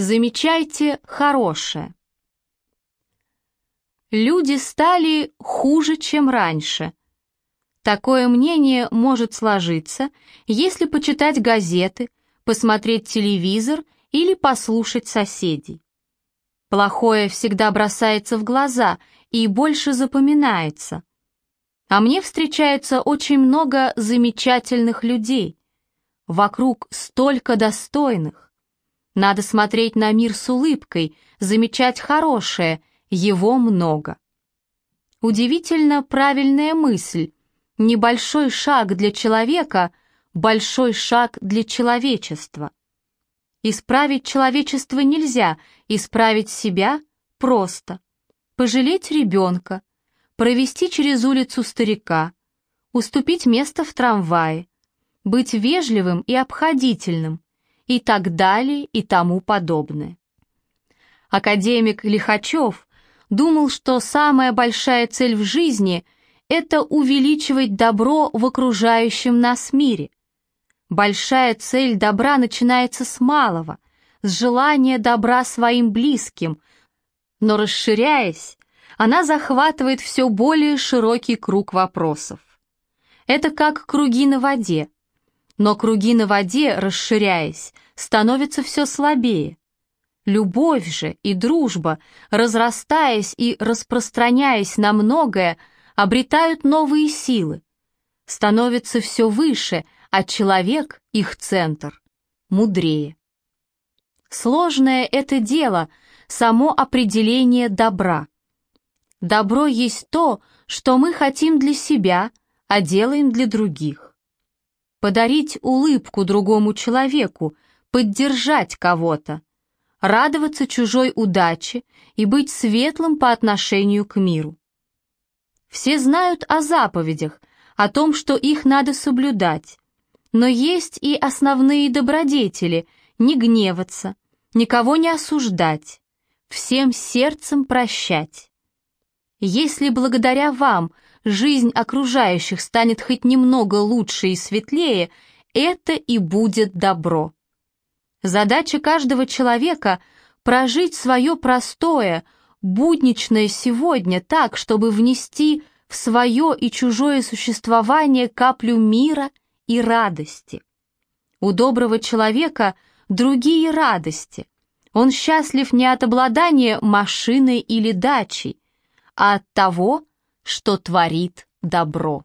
Замечайте хорошее. Люди стали хуже, чем раньше. Такое мнение может сложиться, если почитать газеты, посмотреть телевизор или послушать соседей. Плохое всегда бросается в глаза и больше запоминается. А мне встречается очень много замечательных людей. Вокруг столько достойных. Надо смотреть на мир с улыбкой, замечать хорошее, его много. Удивительно правильная мысль. Небольшой шаг для человека, большой шаг для человечества. Исправить человечество нельзя, исправить себя просто. Пожалеть ребенка, провести через улицу старика, уступить место в трамвае, быть вежливым и обходительным, и так далее и тому подобное. Академик Лихачев думал, что самая большая цель в жизни – это увеличивать добро в окружающем нас мире. Большая цель добра начинается с малого, с желания добра своим близким, но расширяясь, она захватывает все более широкий круг вопросов. Это как круги на воде – но круги на воде, расширяясь, становятся все слабее. Любовь же и дружба, разрастаясь и распространяясь на многое, обретают новые силы, становятся все выше, а человек, их центр, мудрее. Сложное это дело, само определение добра. Добро есть то, что мы хотим для себя, а делаем для других подарить улыбку другому человеку, поддержать кого-то, радоваться чужой удаче и быть светлым по отношению к миру. Все знают о заповедях, о том, что их надо соблюдать, но есть и основные добродетели – не гневаться, никого не осуждать, всем сердцем прощать. Если благодаря вам – жизнь окружающих станет хоть немного лучше и светлее, это и будет добро. Задача каждого человека — прожить свое простое, будничное сегодня так, чтобы внести в свое и чужое существование каплю мира и радости. У доброго человека другие радости. Он счастлив не от обладания машиной или дачей, а от того, что творит добро.